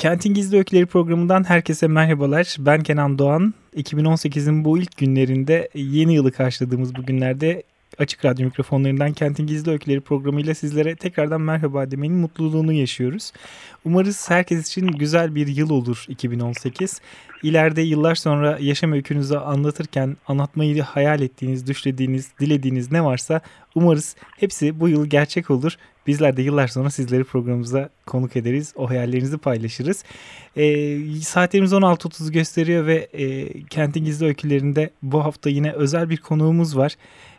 Kentin Gizli Öyküleri programından herkese merhabalar. Ben Kenan Doğan. 2018'in bu ilk günlerinde yeni yılı karşıladığımız bu günlerde Açık Radyo mikrofonlarından Kentin Gizli Öyküleri programıyla sizlere tekrardan merhaba demenin mutluluğunu yaşıyoruz. Umarız herkes için güzel bir yıl olur 2018. İleride yıllar sonra yaşam öykünüzü anlatırken anlatmayı hayal ettiğiniz, düşlediğiniz, dilediğiniz ne varsa umarız hepsi bu yıl gerçek olur. Bizler de yıllar sonra sizleri programımıza konuk ederiz. O hayallerinizi paylaşırız. E, saatlerimiz 16.30 gösteriyor ve e, Kentin Gizli Öykülerinde bu hafta yine özel bir konuğumuz var.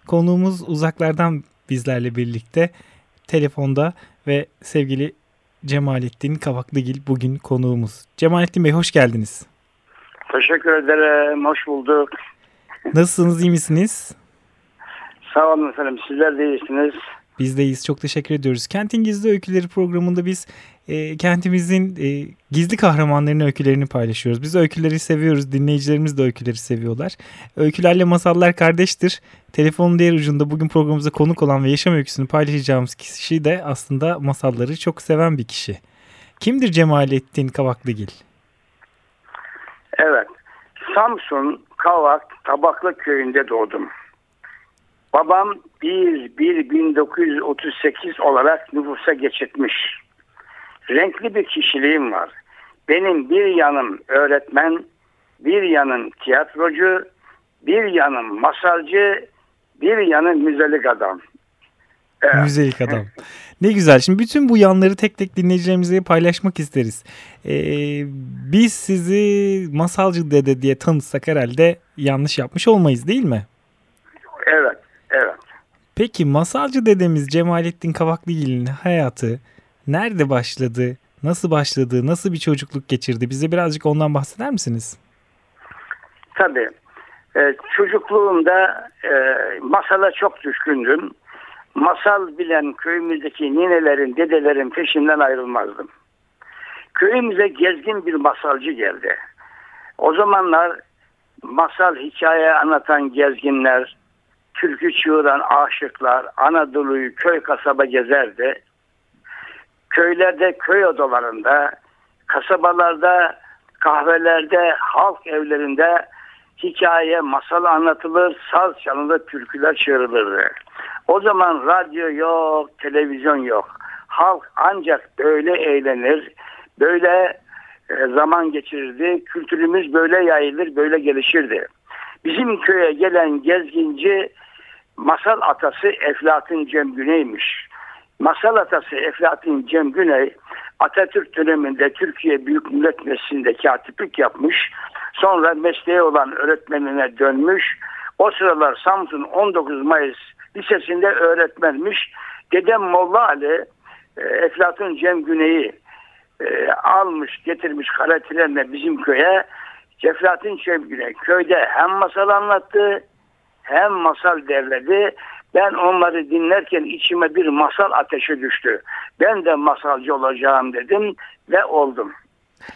Konuğumuz uzaklardan bizlerle birlikte telefonda ve sevgili Cemalettin Kavaklıgil bugün konuğumuz. Cemalettin Bey hoş geldiniz. Teşekkür ederim. Hoş bulduk. Nasılsınız? iyi misiniz? Sağ olun efendim. Sizler de iyisiniz. Biz deyiz. Çok teşekkür ediyoruz. Kentin Gizli Öyküleri programında biz e, kentimizin e, gizli kahramanlarının öykülerini paylaşıyoruz. Biz öyküleri seviyoruz. Dinleyicilerimiz de öyküleri seviyorlar. Öykülerle masallar kardeştir. Telefonun diğer ucunda bugün programımıza konuk olan ve yaşam öyküsünü paylaşacağımız kişi de aslında masalları çok seven bir kişi. Kimdir Cemalettin Kavaklıgil? Evet. Samsun Kavak Tabaklı köyünde doğdum. Babam 1-1-1938 olarak nüfusa geçirtmiş. Renkli bir kişiliğim var. Benim bir yanım öğretmen, bir yanım tiyatrocu, bir yanım masalcı, bir yanım müzelik adam. Evet. Müzelik adam. Ne güzel. Şimdi bütün bu yanları tek tek dinleyicilerimizle paylaşmak isteriz. Ee, biz sizi masalcı dede diye tanıtsak herhalde yanlış yapmış olmayız değil mi? Peki masalcı dedemiz Cemalettin Kavaklıgil'in hayatı nerede başladı? Nasıl başladı? Nasıl bir çocukluk geçirdi? Bize birazcık ondan bahseder misiniz? Tabii. Ee, çocukluğumda e, masala çok düşkündüm. Masal bilen köyümüzdeki ninelerin, dedelerin peşinden ayrılmazdım. Köyümüze gezgin bir masalcı geldi. O zamanlar masal hikaye anlatan gezginler, türkü çığıran aşıklar Anadolu'yu köy kasaba gezerdi. Köylerde, köy odalarında, kasabalarda, kahvelerde, halk evlerinde hikaye, masal anlatılır, saz çalınır, türküler çığırılırdı. O zaman radyo yok, televizyon yok. Halk ancak böyle eğlenir, böyle e, zaman geçirirdi. Kültürümüz böyle yayılır, böyle gelişirdi. Bizim köye gelen gezginci masal atası Eflatun Cem Güney'miş. Masal atası Eflatun Cem Güney Atatürk döneminde Türkiye Büyük Millet Meclisi'nde katiplik yapmış. Sonra mesleği olan öğretmenine dönmüş. O sıralar Samsun 19 Mayıs Lisesi'nde öğretmenmiş. Dedem Molla Ali e, Eflatun Cem Güney'i e, almış getirmiş kara bizim köye. Eflatun Cem Güney köyde hem masal anlattı hem masal derledi. Ben onları dinlerken içime bir masal ateşi düştü. Ben de masalcı olacağım dedim ve oldum.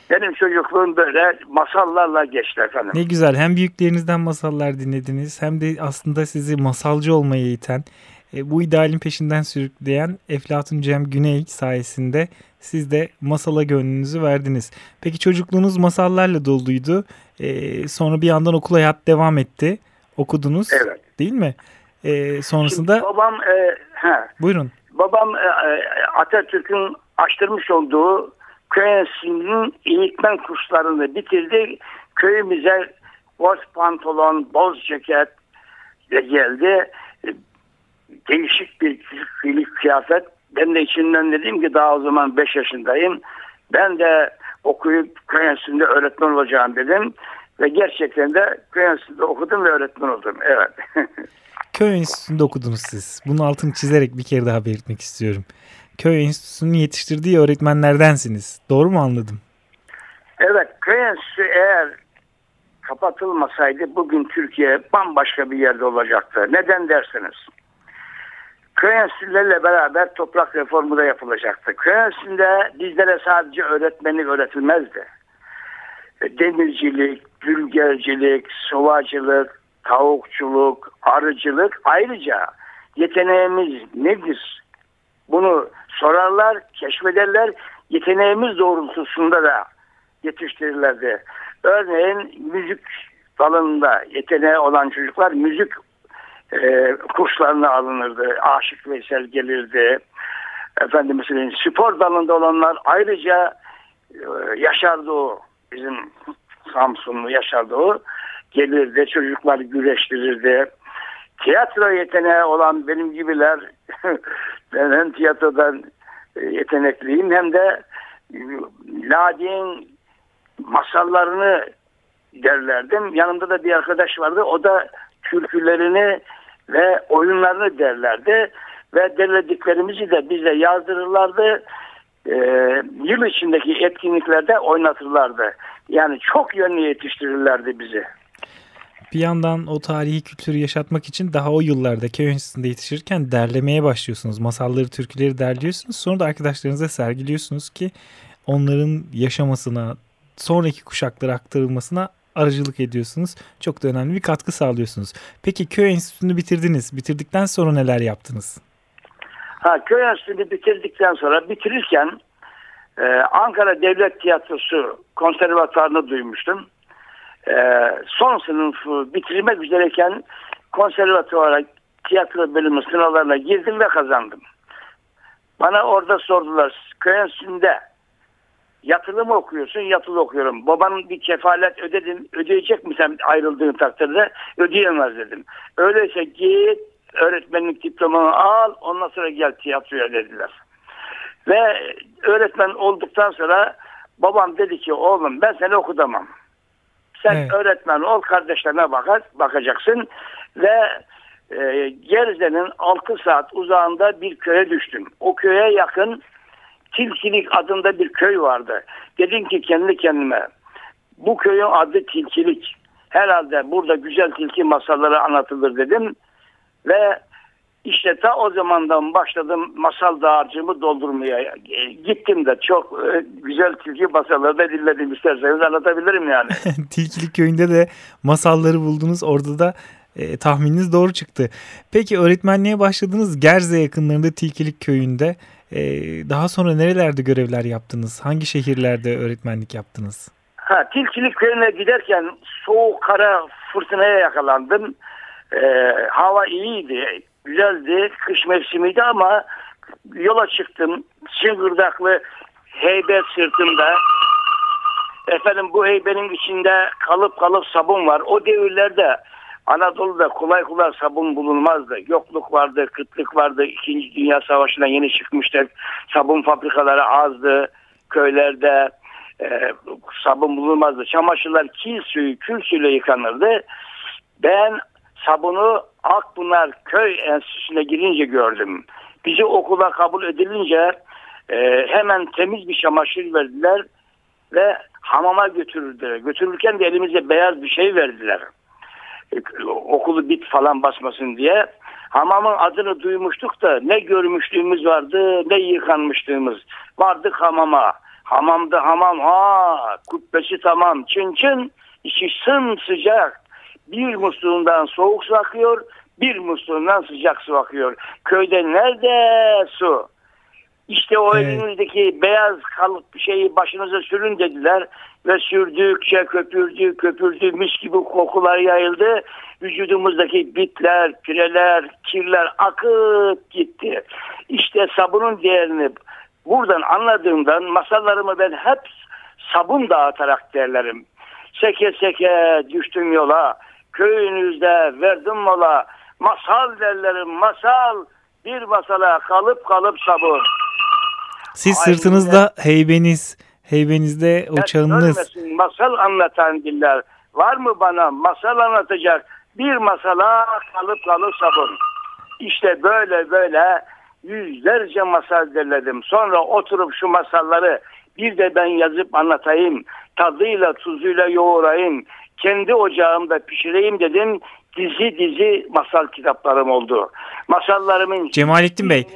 Benim çocukluğum böyle masallarla geçti efendim. Ne güzel. Hem büyüklerinizden masallar dinlediniz hem de aslında sizi masalcı olmaya iten, e, bu idealin peşinden sürükleyen Eflatun Cem Güney sayesinde siz de masala gönlünüzü verdiniz. Peki çocukluğunuz masallarla doluydu. E, sonra bir yandan okul hayat devam etti. Okudunuz evet. değil mi? E, sonrasında... Şimdi babam... E, he. Buyurun. Babam e, e Atatürk'ün açtırmış olduğu köy enstitüsünün eğitmen kurslarını bitirdi. Köyümüze boz pantolon, boz ceket geldi. Değişik bir kıyılık kıyafet. Ben de içinden dedim ki daha o zaman 5 yaşındayım. Ben de okuyup köy enstitüsünde öğretmen olacağım dedim. Ve gerçekten de köy enstitüsünde okudum ve öğretmen oldum. Evet. köy enstitüsünde okudunuz siz. Bunun altını çizerek bir kere daha belirtmek istiyorum. köy enstitüsünün yetiştirdiği öğretmenlerdensiniz. Doğru mu anladım? Evet, köy enstitüsü eğer kapatılmasaydı bugün Türkiye bambaşka bir yerde olacaktı. Neden dersiniz? Köy enstitülerle beraber toprak reformu da yapılacaktı. Köy enstitüsünde bizlere sadece öğretmenlik öğretilmezdi. Demircilik, gülgercilik, suvacılık, tavukçuluk, arıcılık ayrıca yeteneğimiz nedir? Bunu sorarlar, keşfederler. Yeteneğimiz doğrultusunda da yetiştirirlerdi. Örneğin müzik dalında yeteneği olan çocuklar müzik e, kurslarına alınırdı. Aşık Veysel gelirdi. Efendim mesela spor dalında olanlar ayrıca e, Yaşar Doğu bizim Samsunlu Yaşar Doğu gelirdi. Çocuklar güreştirirdi. Tiyatro yeteneği olan benim gibiler ben hem tiyatrodan e, yetenekliyim hem de Nadi'nin masallarını derlerdim. Yanımda da bir arkadaş vardı. O da türkülerini ve oyunlarını derlerdi. Ve derlediklerimizi de bize yazdırırlardı. Ee, yıl içindeki etkinliklerde oynatırlardı. Yani çok yönlü yetiştirirlerdi bizi. Bir yandan o tarihi kültürü yaşatmak için daha o yıllarda köy enstitüsünde yetişirken derlemeye başlıyorsunuz. Masalları, türküleri derliyorsunuz. Sonra da arkadaşlarınıza sergiliyorsunuz ki onların yaşamasına, sonraki kuşaklara aktarılmasına aracılık ediyorsunuz. Çok da önemli bir katkı sağlıyorsunuz. Peki köy enstitüsünü bitirdiniz. Bitirdikten sonra neler yaptınız? Ha, köy enstitüsünü bitirdikten sonra bitirirken e, Ankara Devlet Tiyatrosu konservatuarını duymuştum. E, son sınıfı bitirmek üzereyken konservatuvara tiyatro bölümü sınavlarına girdim ve kazandım. Bana orada sordular köy enstitüsünde yatılı mı okuyorsun? Yatılı okuyorum. Babanın bir kefalet ödedin. Ödeyecek mi sen ayrıldığın takdirde? Ödeyemez dedim. Öyleyse git öğretmenlik diplomanı al ondan sonra gel tiyatroya dediler. Ve öğretmen olduktan sonra babam dedi ki oğlum ben seni okutamam. Sen evet. öğretmen ol kardeşlerine bakar, bakacaksın ve e, Gerze'nin 6 saat uzağında bir köye düştüm. O köye yakın Tilkilik adında bir köy vardı. Dedim ki kendi kendime bu köyün adı Tilkilik. Herhalde burada güzel tilki masalları anlatılır dedim. Ve işte ta o zamandan başladım masal dağarcığımı doldurmaya. Gittim de çok e, güzel tilki masalları da dinledim isterseniz anlatabilirim yani. Tilkilik köyünde de masalları buldunuz. Orada da e, tahmininiz doğru çıktı. Peki öğretmenliğe başladınız Gerze yakınlarında Tilkilik köyünde. E, daha sonra nerelerde görevler yaptınız? Hangi şehirlerde öğretmenlik yaptınız? Ha, Tilkilik köyüne giderken soğuk kara fırtınaya yakalandım. E, hava iyiydi, güzeldi, kış mevsimiydi ama yola çıktım. Çıngırdaklı heybet sırtımda. Efendim bu heybenin içinde kalıp kalıp sabun var. O devirlerde Anadolu'da kolay kolay sabun bulunmazdı. Yokluk vardı, kıtlık vardı. İkinci Dünya Savaşı'ndan yeni çıkmıştık. Sabun fabrikaları azdı. Köylerde e, sabun bulunmazdı. Çamaşırlar kil suyu, kül suyuyla yıkanırdı. Ben sabunu Akpınar Köy Enstitüsü'ne girince gördüm. Bizi okula kabul edilince e, hemen temiz bir çamaşır verdiler ve hamama götürüldüler. Götürürken de elimize beyaz bir şey verdiler okulu bit falan basmasın diye. Hamamın adını duymuştuk da ne görmüşlüğümüz vardı ne yıkanmışlığımız. Vardık hamama. Hamamda hamam ha kubbesi tamam çın çın içi sın sıcak. Bir musluğundan soğuk su akıyor bir musluğundan sıcak su akıyor. Köyde nerede su? İşte o evet. elinizdeki beyaz kalıp şeyi başınıza sürün dediler ve sürdükçe köpürdü köpürdü mis gibi kokular yayıldı. Vücudumuzdaki bitler, pireler, kirler akıp gitti. İşte sabunun değerini buradan anladığımdan masallarımı ben hep sabun dağıtarak derlerim. Seke seke düştüm yola, köyünüzde verdim mola, masal derlerim masal, bir masala kalıp kalıp sabun. Siz sırtınızda heybeniz, heybenizde uçağınız. Masal anlatan diller. Var mı bana masal anlatacak bir masala kalıp kalıp sabun. İşte böyle böyle yüzlerce masal derledim. Sonra oturup şu masalları bir de ben yazıp anlatayım. Tadıyla tuzuyla yoğurayım. Kendi ocağımda pişireyim dedim. Dizi dizi masal kitaplarım oldu. Masallarımın Cemalettin Bey.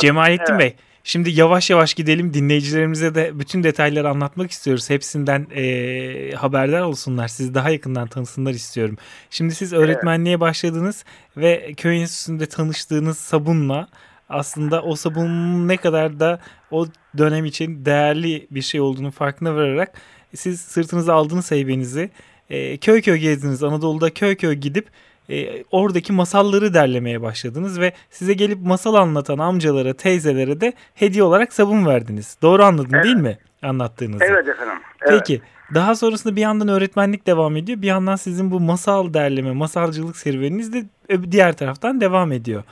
Cemalettin Evet. Bey. Şimdi yavaş yavaş gidelim dinleyicilerimize de bütün detayları anlatmak istiyoruz. Hepsinden eee, haberdar olsunlar. Sizi daha yakından tanısınlar istiyorum. Şimdi siz öğretmenliğe başladınız ve köy enstitüsünde tanıştığınız sabunla aslında o sabunun ne kadar da o dönem için değerli bir şey olduğunu farkına vararak siz sırtınıza aldınız heybenizi. Eee, köy köy gezdiniz. Anadolu'da köy köy gidip e, oradaki masalları derlemeye başladınız ve size gelip masal anlatan amcalara, teyzelere de hediye olarak sabun verdiniz. Doğru anladım Evet. değil mi anlattığınızı? Evet efendim. Evet. Peki daha sonrasında bir yandan öğretmenlik devam ediyor. Bir yandan sizin bu masal derleme, masalcılık serüveniniz de diğer taraftan devam ediyor.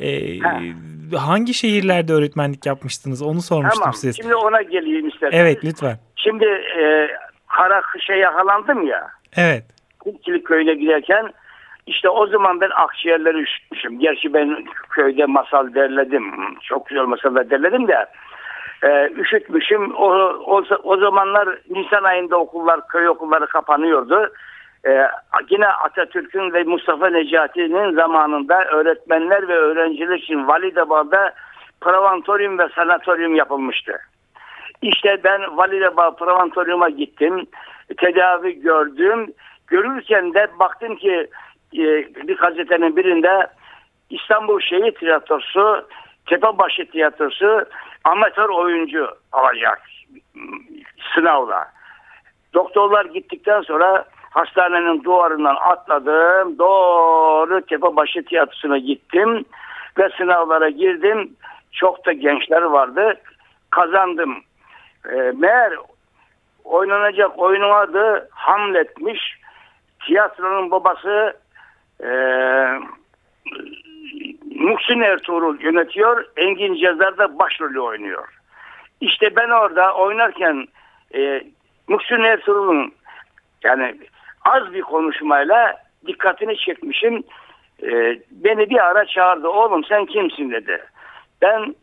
E, Ha. hangi şehirlerde öğretmenlik yapmıştınız onu sormuştum Tamam. size. Şimdi ona geleyim istedim. Evet lütfen. Şimdi e, kara kışa yakalandım ya. Evet. Kulkilik köyüne giderken işte o zaman ben akciğerleri üşütmüşüm. Gerçi ben köyde masal derledim. Çok güzel masallar derledim de e, üşütmüşüm. O, o, o zamanlar Nisan ayında okullar, köy okulları kapanıyordu. E, yine Atatürk'ün ve Mustafa Necati'nin zamanında öğretmenler ve öğrenciler için Validebağ'da provantorium ve sanatoryum yapılmıştı. İşte ben Validebağ provantoryuma gittim. Tedavi gördüm. Görürken de baktım ki e, bir gazetenin birinde İstanbul Şehir Tiyatrosu, Tepebaşı Tiyatrosu amatör oyuncu alacak sınavla. Doktorlar gittikten sonra hastanenin duvarından atladım. Doğru Tepebaşı Tiyatrosu'na gittim ve sınavlara girdim. Çok da gençler vardı. Kazandım. E, meğer oynanacak oyunun adı Hamlet'miş. Tiyatronun babası e, Muhsin Ertuğrul yönetiyor. Engin Cezar da başrolü oynuyor. İşte ben orada oynarken e, Muhsin Ertuğrul'un yani az bir konuşmayla dikkatini çekmişim. E, beni bir ara çağırdı. Oğlum sen kimsin dedi. Ben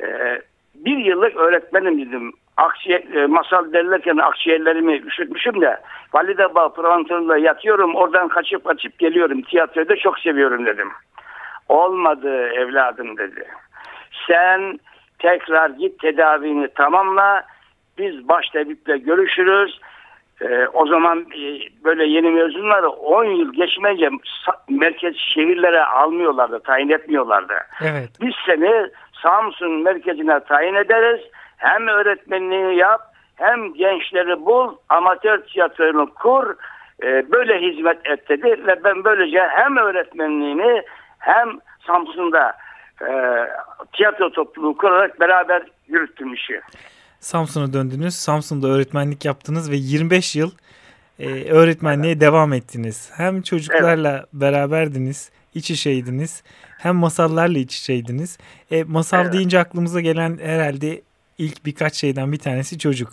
e, bir yıllık öğretmenim dedim. Akciğer, e, masal derlerken akciğerlerimi üşütmüşüm de Validebağ Provantörü'nde yatıyorum. Oradan kaçıp kaçıp geliyorum. Tiyatroyu da çok seviyorum dedim. Olmadı evladım dedi. Sen tekrar git tedavini tamamla. Biz baş tabip'le görüşürüz. Ee, o zaman e, böyle yeni mezunları 10 yıl geçmeyince merkez şehirlere almıyorlardı, tayin etmiyorlardı. Evet. Biz seni Samsun merkezine tayin ederiz. Hem öğretmenliği yap hem gençleri bul, amatör tiyatronu kur, e, böyle hizmet et dedi. Ve ben böylece hem öğretmenliğini hem Samsun'da e, tiyatro topluluğu kurarak beraber yürüttüm işi. Samsun'a döndünüz. Samsun'da öğretmenlik yaptınız ve 25 yıl e, öğretmenliğe devam ettiniz. Hem çocuklarla beraberdiniz, iç içeydiniz. Hem masallarla iç içeydiniz. E, masal Evet. deyince aklımıza gelen herhalde ilk birkaç şeyden bir tanesi çocuk.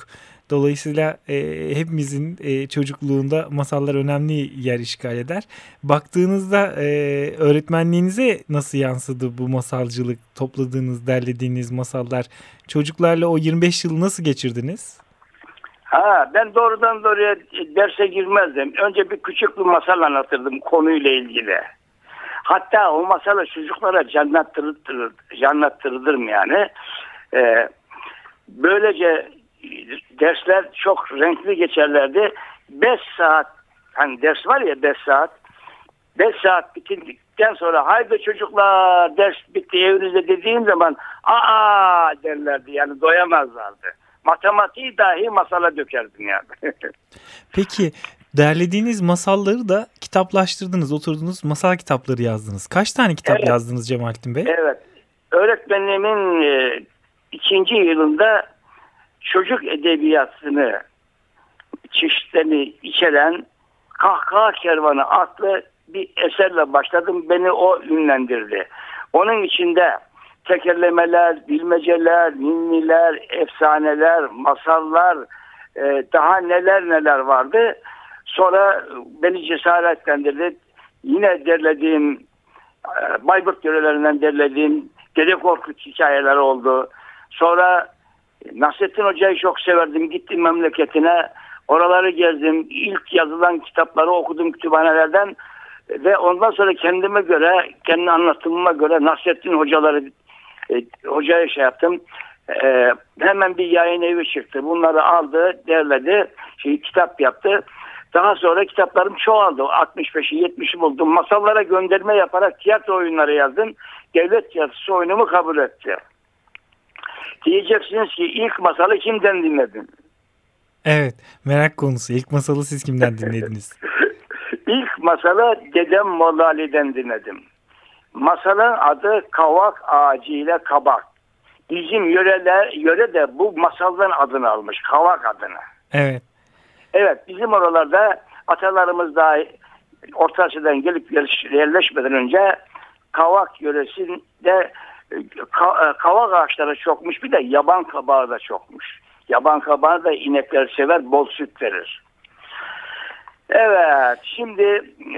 Dolayısıyla e, hepimizin e, çocukluğunda masallar önemli yer işgal eder. Baktığınızda e, öğretmenliğinize nasıl yansıdı bu masalcılık, topladığınız, derlediğiniz masallar? Çocuklarla o 25 yılı nasıl geçirdiniz? Ha, ben doğrudan doğruya derse girmezdim. Önce bir küçük bir masal anlatırdım konuyla ilgili. Hatta o masalı çocuklara canlattırır, canlattırırdım yani. Ee, böylece dersler çok renkli geçerlerdi. 5 saat hani ders var ya 5 saat 5 saat bitildikten sonra haydi çocuklar ders bitti evinize dediğim zaman aa derlerdi yani doyamazlardı. Matematiği dahi masala dökerdim yani. Peki derlediğiniz masalları da kitaplaştırdınız. Oturdunuz masal kitapları yazdınız. Kaç tane kitap Evet. yazdınız Cemalettin Bey? evet. Öğretmenliğimin e, ikinci yılında çocuk edebiyatını çeşitlerini içeren Kahkaha Kervanı adlı bir eserle başladım. Beni o ünlendirdi. Onun içinde tekerlemeler, bilmeceler, ninniler, efsaneler, masallar, e, daha neler neler vardı. Sonra beni cesaretlendirdi. Yine derlediğim, e, Bayburt yörelerinden derlediğim Dede Korkut hikayeleri oldu. Sonra Nasrettin Hoca'yı çok severdim. Gittim memleketine. Oraları gezdim. İlk yazılan kitapları okudum kütüphanelerden. Ve ondan sonra kendime göre, kendi anlatımıma göre Nasrettin Hocaları e, hocaya şey yaptım. E, hemen bir yayın evi çıktı. Bunları aldı, derledi, şey, kitap yaptı. Daha sonra kitaplarım çoğaldı. 65'i 70'i buldum. Masallara gönderme yaparak tiyatro oyunları yazdım. Devlet tiyatrosu oyunumu kabul etti. Diyeceksiniz ki ilk masalı kimden dinledin? Evet merak konusu. İlk masalı siz kimden dinlediniz? İlk masalı dedem Molla Ali'den dinledim. Masalın adı Kavak Ağacı ile Kabak. Bizim yöreler, yöre de bu masaldan adını almış. Kavak adını. Evet. Evet bizim oralarda atalarımız daha Orta Asya'dan gelip yerleşmeden önce Kavak yöresinde kavak ağaçları çokmuş bir de yaban kabağı da çokmuş. Yaban kabağı da inekler sever bol süt verir. Evet şimdi...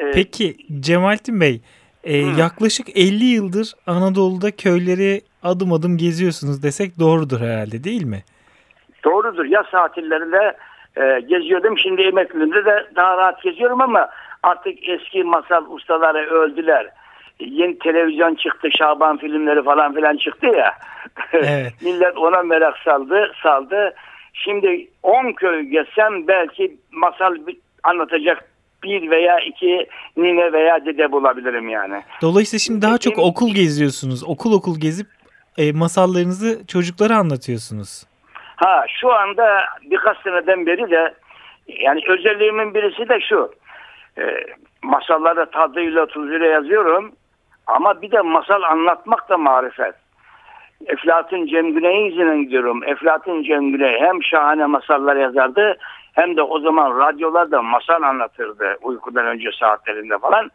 E, Peki Cemalettin Bey e, yaklaşık 50 yıldır Anadolu'da köyleri adım adım geziyorsunuz desek doğrudur herhalde değil mi? Doğrudur. Yaz tatillerinde e, geziyordum. Şimdi emekliliğimde de daha rahat geziyorum ama artık eski masal ustaları öldüler. Yeni televizyon çıktı, Şaban filmleri falan filan çıktı ya. Evet. Millet ona merak saldı, saldı. Şimdi 10 köy gezsem belki masal anlatacak bir veya iki nine veya dede bulabilirim yani. Dolayısıyla şimdi daha çok okul geziyorsunuz. Okul okul gezip e, masallarınızı çocuklara anlatıyorsunuz. Ha şu anda birkaç seneden beri de yani özelliğimin birisi de şu. E, masalları tadıyla tuzuyla yazıyorum. Ama bir de masal anlatmak da marifet. Eflatun Cem Güney'in izine gidiyorum. Eflatun Cem Güney hem şahane masallar yazardı hem de o zaman radyolarda masal anlatırdı uykudan önce saatlerinde falan.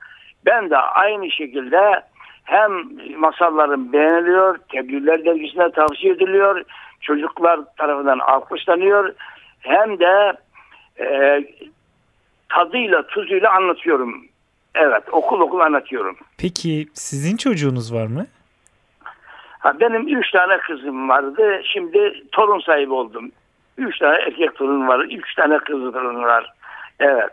Ben de aynı şekilde hem masallarım beğeniliyor, tebliğler dergisine tavsiye ediliyor, çocuklar tarafından alkışlanıyor hem de e, tadıyla tuzuyla anlatıyorum. Evet okul okul anlatıyorum. Peki sizin çocuğunuz var mı? Ha, benim üç tane kızım vardı. Şimdi torun sahibi oldum. Üç tane erkek torun var. Üç tane kız torun var. Evet.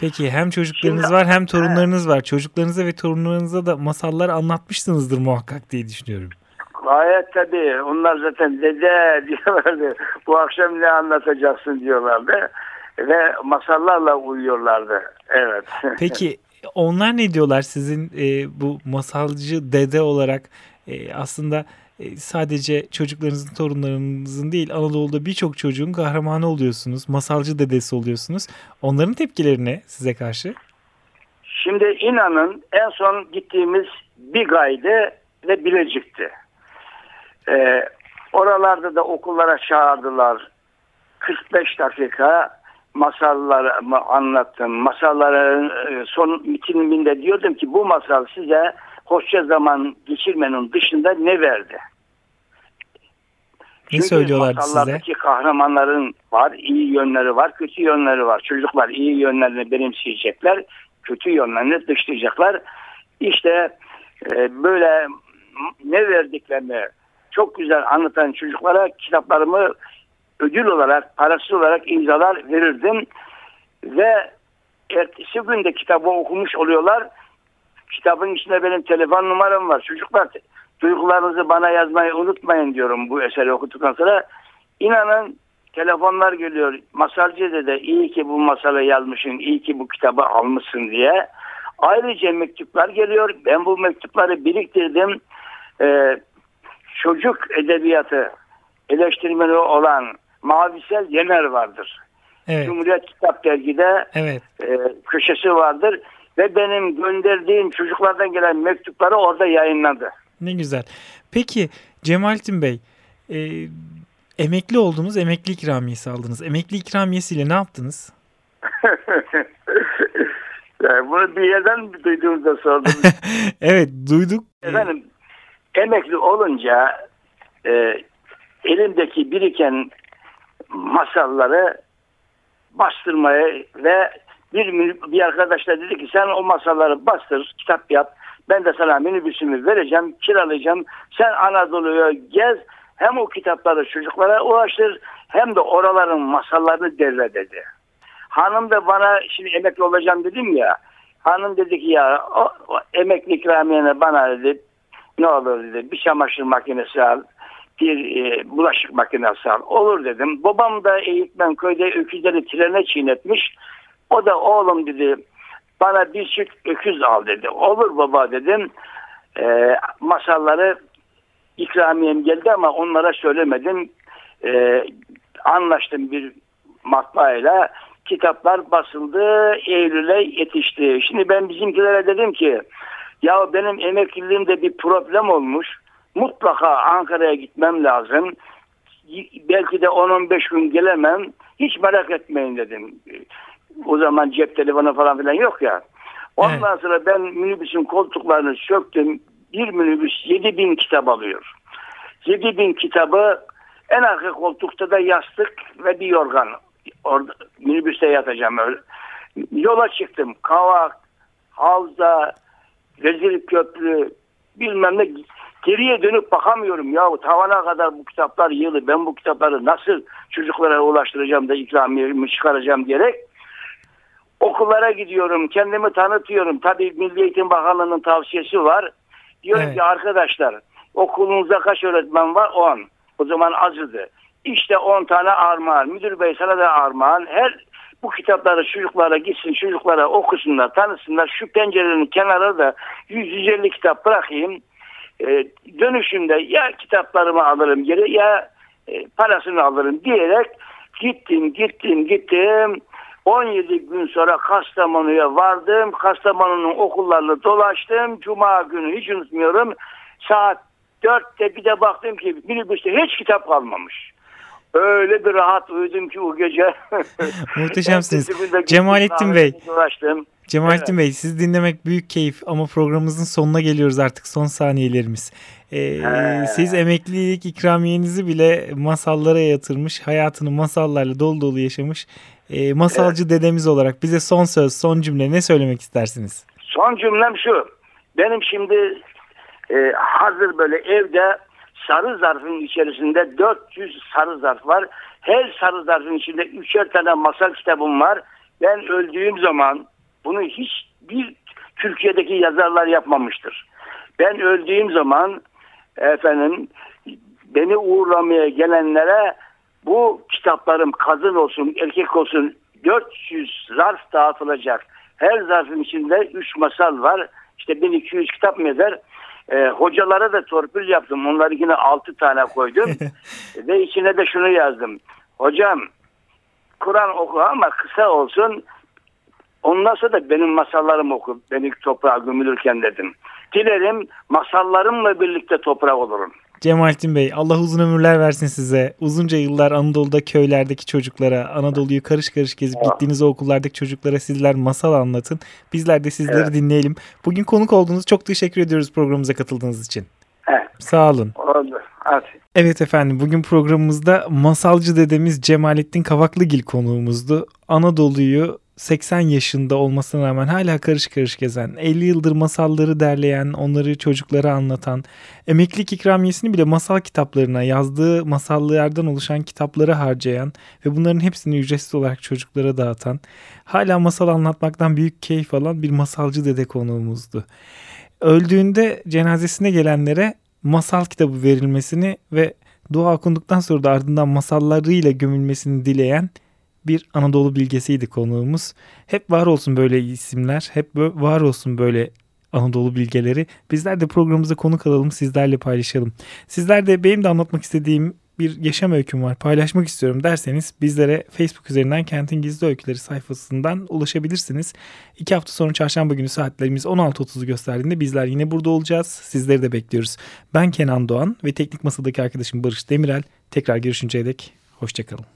Peki hem çocuklarınız Şimdi, var hem torunlarınız he. var. Çocuklarınıza ve torunlarınıza da masallar anlatmışsınızdır muhakkak diye düşünüyorum. Gayet tabii. Onlar zaten dede diyorlardı. Bu akşam ne anlatacaksın diyorlardı. Ve masallarla uyuyorlardı. Evet. Peki onlar ne diyorlar sizin e, bu masalcı dede olarak e, aslında e, sadece çocuklarınızın torunlarınızın değil Anadolu'da birçok çocuğun kahramanı oluyorsunuz. Masalcı dedesi oluyorsunuz. Onların tepkileri ne size karşı? Şimdi inanın en son gittiğimiz Bigay'dı ve Bilecik'ti. Ee, oralarda da okullara çağırdılar. 45 dakika masallarımı anlattım. Masalların e, son bitiminde diyordum ki bu masal size hoşça zaman geçirmenin dışında ne verdi? Ne Çünkü söylüyorlar size? kahramanların var, iyi yönleri var, kötü yönleri var. Çocuklar iyi yönlerini benimseyecekler, kötü yönlerini dışlayacaklar. İşte e, böyle ne verdiklerini çok güzel anlatan çocuklara kitaplarımı ödül olarak, parasız olarak imzalar verirdim. Ve ertesi günde kitabı okumuş oluyorlar. Kitabın içinde benim telefon numaram var. Çocuklar duygularınızı bana yazmayı unutmayın diyorum bu eseri okuduktan sonra. İnanın telefonlar geliyor. Masalcı dede iyi ki bu masalı yazmışsın, iyi ki bu kitabı almışsın diye. Ayrıca mektuplar geliyor. Ben bu mektupları biriktirdim. Ee, çocuk edebiyatı eleştirmeni olan Mavisel Yener vardır. Evet. Cumhuriyet Kitap Dergi'de evet. e, köşesi vardır. Ve benim gönderdiğim çocuklardan gelen mektupları orada yayınladı. Ne güzel. Peki Cemalettin Bey, e, emekli oldunuz, emekli ikramiyesi aldınız. Emekli ikramiyesiyle ne yaptınız? yani bunu bir yerden mi duyduğunuzda sordum. evet duyduk. Efendim emekli olunca e, elimdeki biriken masalları bastırmaya ve bir, bir arkadaş da dedi ki sen o masalları bastır, kitap yap. Ben de sana minibüsümü vereceğim, kiralayacağım. Sen Anadolu'ya gez. Hem o kitapları çocuklara ulaştır hem de oraların masallarını derle dedi. Hanım da bana şimdi emekli olacağım dedim ya. Hanım dedi ki ya o, o emekli ikramiyene bana dedi ne olur dedi bir çamaşır makinesi al bir e, bulaşık makinesi al. Olur dedim. Babam da eğitmen köyde öküzleri trene çiğnetmiş. O da oğlum dedi bana bir çift öküz al dedi. Olur baba dedim. E, masalları ikramiyem geldi ama onlara söylemedim. E, anlaştım bir matbaayla. Kitaplar basıldı. Eylül'e yetişti. Şimdi ben bizimkilere dedim ki ya benim emekliliğimde bir problem olmuş. Mutlaka Ankara'ya gitmem lazım. Belki de 10-15 gün gelemem. Hiç merak etmeyin dedim. O zaman cep telefonu falan filan yok ya. Ondan evet. sonra ben minibüsün koltuklarını söktüm. Bir minibüs 7 bin kitap alıyor. 7 bin kitabı en arka koltukta da yastık ve bir yorgan. Orada minibüste yatacağım öyle. Yola çıktım. Kavak, Havza, Vezir Köprü, bilmem ne. Geriye dönüp bakamıyorum ya tavana kadar bu kitaplar yığılı. Ben bu kitapları nasıl çocuklara ulaştıracağım da ikramiyemi çıkaracağım diyerek okullara gidiyorum. Kendimi tanıtıyorum. Tabii Milli Eğitim Bakanlığı'nın tavsiyesi var. Diyorum evet. ki arkadaşlar okulunuzda kaç öğretmen var? 10. O zaman azıdı. İşte 10 tane armağan. Müdür bey sana da armağan. Her bu kitapları çocuklara gitsin çocuklara okusunlar tanısınlar. Şu pencerenin kenarına da 150 kitap bırakayım. Ee, dönüşümde ya kitaplarımı alırım geri ya e, parasını alırım diyerek gittim gittim gittim. 17 gün sonra Kastamonu'ya vardım. Kastamonu'nun okullarını dolaştım. Cuma günü hiç unutmuyorum. Saat 4'te bir de baktım ki minibüste hiç kitap kalmamış. Öyle bir rahat uyudum ki o gece. Muhteşemsiniz. Cemalettin Bey. Dolaştım. Cemalettin evet. Bey siz dinlemek büyük keyif ama programımızın sonuna geliyoruz artık son saniyelerimiz. Ee, siz emeklilik ikramiyenizi bile masallara yatırmış, hayatını masallarla dolu dolu yaşamış e, masalcı evet. dedemiz olarak bize son söz, son cümle ne söylemek istersiniz? Son cümlem şu. Benim şimdi e, hazır böyle evde sarı zarfın içerisinde 400 sarı zarf var. Her sarı zarfın içinde üçer tane masal kitabım var. Ben öldüğüm zaman bunu hiç bir Türkiye'deki yazarlar yapmamıştır. Ben öldüğüm zaman efendim beni uğurlamaya gelenlere bu kitaplarım kadın olsun erkek olsun 400 zarf dağıtılacak. Her zarfın içinde 3 masal var. İşte 1200 kitap mı eder? E, hocalara da torpil yaptım. Onları yine 6 tane koydum. Ve içine de şunu yazdım. Hocam Kur'an oku ama kısa olsun. Ondan sonra da benim masallarım oku. Beni toprağa gömülürken dedim. Dilerim masallarımla birlikte toprak olurum. Cemalettin Bey Allah uzun ömürler versin size. Uzunca yıllar Anadolu'da köylerdeki çocuklara, Anadolu'yu karış karış gezip evet. gittiğiniz o okullardaki çocuklara sizler masal anlatın. Bizler de sizleri evet. dinleyelim. Bugün konuk olduğunuz çok teşekkür ediyoruz programımıza katıldığınız için. Evet. Sağ olun. Oldu. Evet efendim bugün programımızda masalcı dedemiz Cemalettin Kavaklıgil konuğumuzdu. Anadolu'yu 80 yaşında olmasına rağmen hala karış karış gezen, 50 yıldır masalları derleyen, onları çocuklara anlatan, emeklilik ikramiyesini bile masal kitaplarına yazdığı masallardan oluşan kitaplara harcayan ve bunların hepsini ücretsiz olarak çocuklara dağıtan, hala masal anlatmaktan büyük keyif alan bir masalcı dede konuğumuzdu. Öldüğünde cenazesine gelenlere masal kitabı verilmesini ve dua okunduktan sonra da ardından masallarıyla gömülmesini dileyen bir Anadolu bilgesiydi konuğumuz. Hep var olsun böyle isimler, hep var olsun böyle Anadolu bilgeleri. Bizler de programımıza konuk alalım, sizlerle paylaşalım. Sizler de benim de anlatmak istediğim bir yaşam öyküm var paylaşmak istiyorum derseniz bizlere Facebook üzerinden Kentin Gizli Öyküleri sayfasından ulaşabilirsiniz. İki hafta sonra çarşamba günü saatlerimiz 16.30'u gösterdiğinde bizler yine burada olacağız. Sizleri de bekliyoruz. Ben Kenan Doğan ve teknik masadaki arkadaşım Barış Demirel. Tekrar görüşünceye dek hoşçakalın.